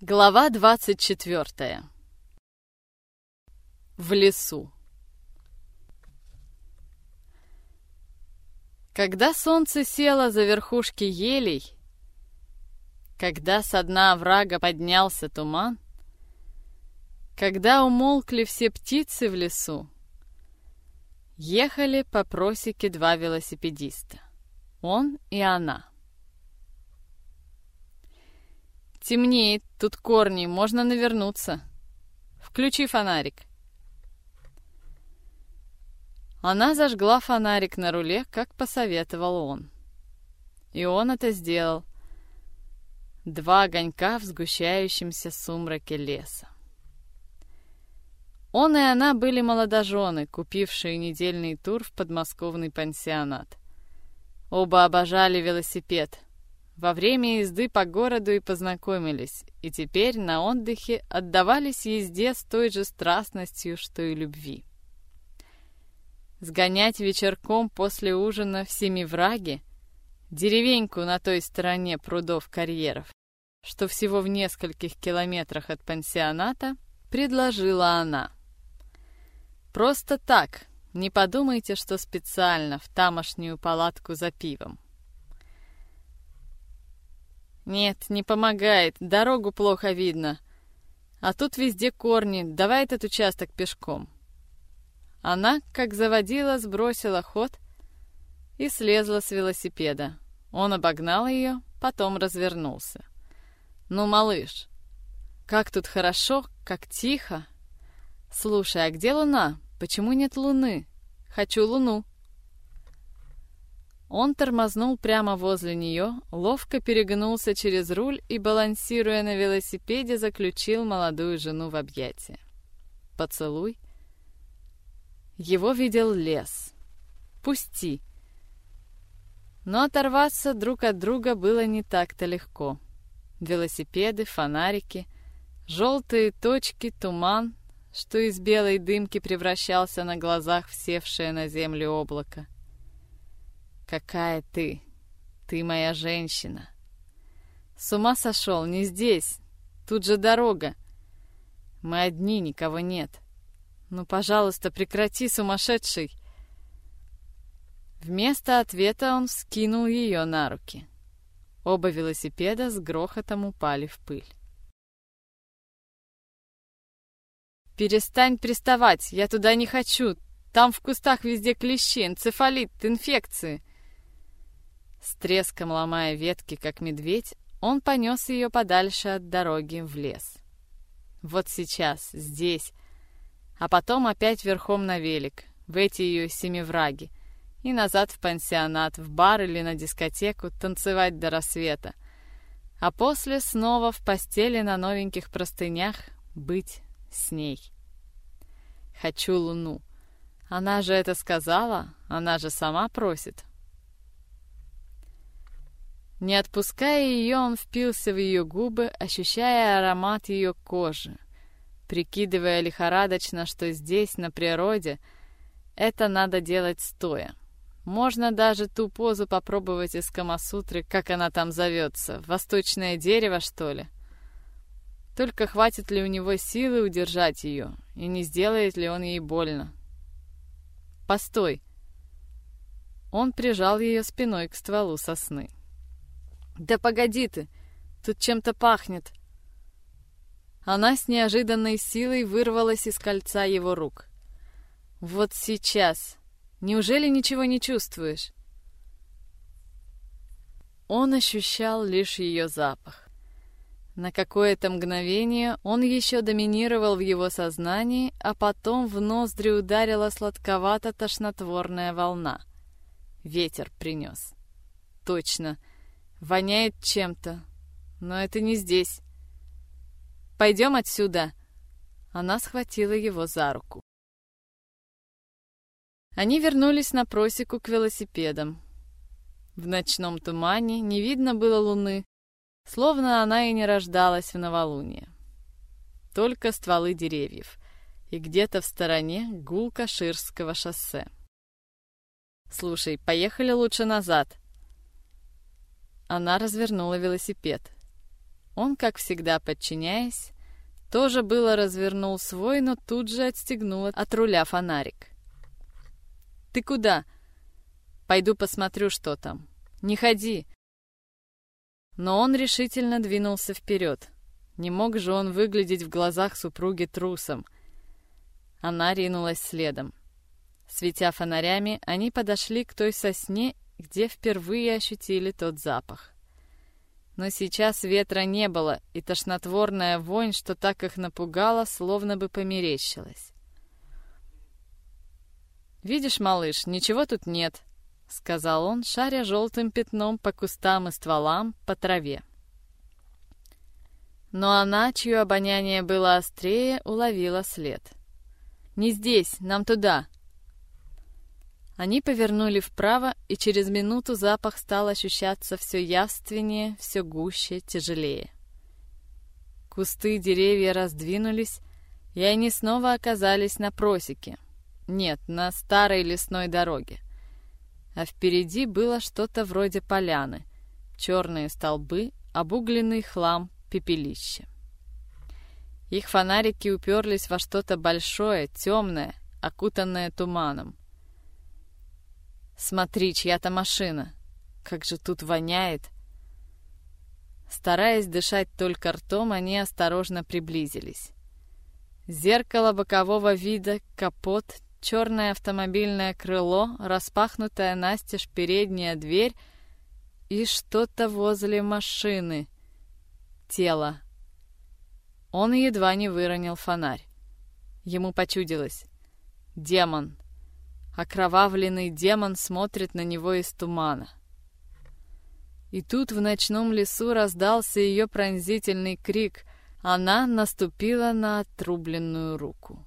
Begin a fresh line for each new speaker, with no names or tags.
Глава 24. В лесу. Когда солнце село за верхушки елей, когда со дна врага поднялся туман, когда умолкли все птицы в лесу, ехали по просеке два велосипедиста, он и она — Темнеет, тут корни, можно навернуться. Включи фонарик. Она зажгла фонарик на руле, как посоветовал он. И он это сделал. Два огонька в сгущающемся сумраке леса. Он и она были молодожены, купившие недельный тур в подмосковный пансионат. Оба обожали велосипед, во время езды по городу и познакомились, и теперь на отдыхе отдавались езде с той же страстностью, что и любви. Сгонять вечерком после ужина в Семивраге, деревеньку на той стороне прудов карьеров, что всего в нескольких километрах от пансионата, предложила она. Просто так, не подумайте, что специально в тамошнюю палатку за пивом. «Нет, не помогает, дорогу плохо видно. А тут везде корни, давай этот участок пешком». Она, как заводила, сбросила ход и слезла с велосипеда. Он обогнал ее, потом развернулся. «Ну, малыш, как тут хорошо, как тихо!» «Слушай, а где луна? Почему нет луны? Хочу луну!» Он тормознул прямо возле нее, ловко перегнулся через руль и, балансируя на велосипеде, заключил молодую жену в объятия. Поцелуй. Его видел лес. Пусти. Но оторваться друг от друга было не так-то легко. Велосипеды, фонарики, желтые точки, туман, что из белой дымки превращался на глазах в севшее на землю облако. Какая ты? Ты моя женщина. С ума сошел, не здесь. Тут же дорога. Мы одни, никого нет. Ну, пожалуйста, прекрати, сумасшедший. Вместо ответа он вскинул ее на руки. Оба велосипеда с грохотом упали в пыль. «Перестань приставать, я туда не хочу. Там в кустах везде клещи, энцефалит, инфекции. С треском ломая ветки, как медведь, он понес ее подальше от дороги в лес. Вот сейчас, здесь, а потом опять верхом на велик, в эти ее семивраги, и назад в пансионат, в бар или на дискотеку, танцевать до рассвета, а после снова в постели на новеньких простынях быть с ней. Хочу луну. Она же это сказала, она же сама просит, не отпуская ее, он впился в ее губы, ощущая аромат ее кожи, прикидывая лихорадочно, что здесь, на природе, это надо делать стоя. Можно даже ту позу попробовать из Камасутры, как она там зовется, восточное дерево, что ли. Только хватит ли у него силы удержать ее, и не сделает ли он ей больно. «Постой!» Он прижал ее спиной к стволу сосны. «Да погоди ты, тут чем-то пахнет!» Она с неожиданной силой вырвалась из кольца его рук. «Вот сейчас! Неужели ничего не чувствуешь?» Он ощущал лишь ее запах. На какое-то мгновение он еще доминировал в его сознании, а потом в ноздри ударила сладковато-тошнотворная волна. Ветер принес. Точно, — Воняет чем-то. Но это не здесь. Пойдем отсюда. Она схватила его за руку. Они вернулись на просеку к велосипедам. В ночном тумане не видно было луны, словно она и не рождалась в новолуние. Только стволы деревьев, и где-то в стороне гул Каширского шоссе. «Слушай, поехали лучше назад», она развернула велосипед. Он, как всегда подчиняясь, тоже было развернул свой, но тут же отстегнул от руля фонарик. «Ты куда?» «Пойду посмотрю, что там». «Не ходи!» Но он решительно двинулся вперед. Не мог же он выглядеть в глазах супруги трусом. Она ринулась следом. Светя фонарями, они подошли к той сосне, где впервые ощутили тот запах. Но сейчас ветра не было, и тошнотворная вонь, что так их напугала, словно бы померещилась. «Видишь, малыш, ничего тут нет», — сказал он, шаря желтым пятном по кустам и стволам, по траве. Но она, чье обоняние было острее, уловила след. «Не здесь, нам туда!» Они повернули вправо, и через минуту запах стал ощущаться все явственнее, все гуще, тяжелее. Кусты деревья раздвинулись, и они снова оказались на просеке. Нет, на старой лесной дороге. А впереди было что-то вроде поляны. Черные столбы, обугленный хлам, пепелище. Их фонарики уперлись во что-то большое, темное, окутанное туманом. Смотри, чья-то машина. Как же тут воняет. Стараясь дышать только ртом, они осторожно приблизились. Зеркало бокового вида, капот, черное автомобильное крыло, распахнутая настежь передняя дверь и что-то возле машины. Тело. Он едва не выронил фонарь. Ему почудилось. Демон. Окровавленный демон смотрит на него из тумана. И тут в ночном лесу раздался ее пронзительный крик. Она наступила на отрубленную руку.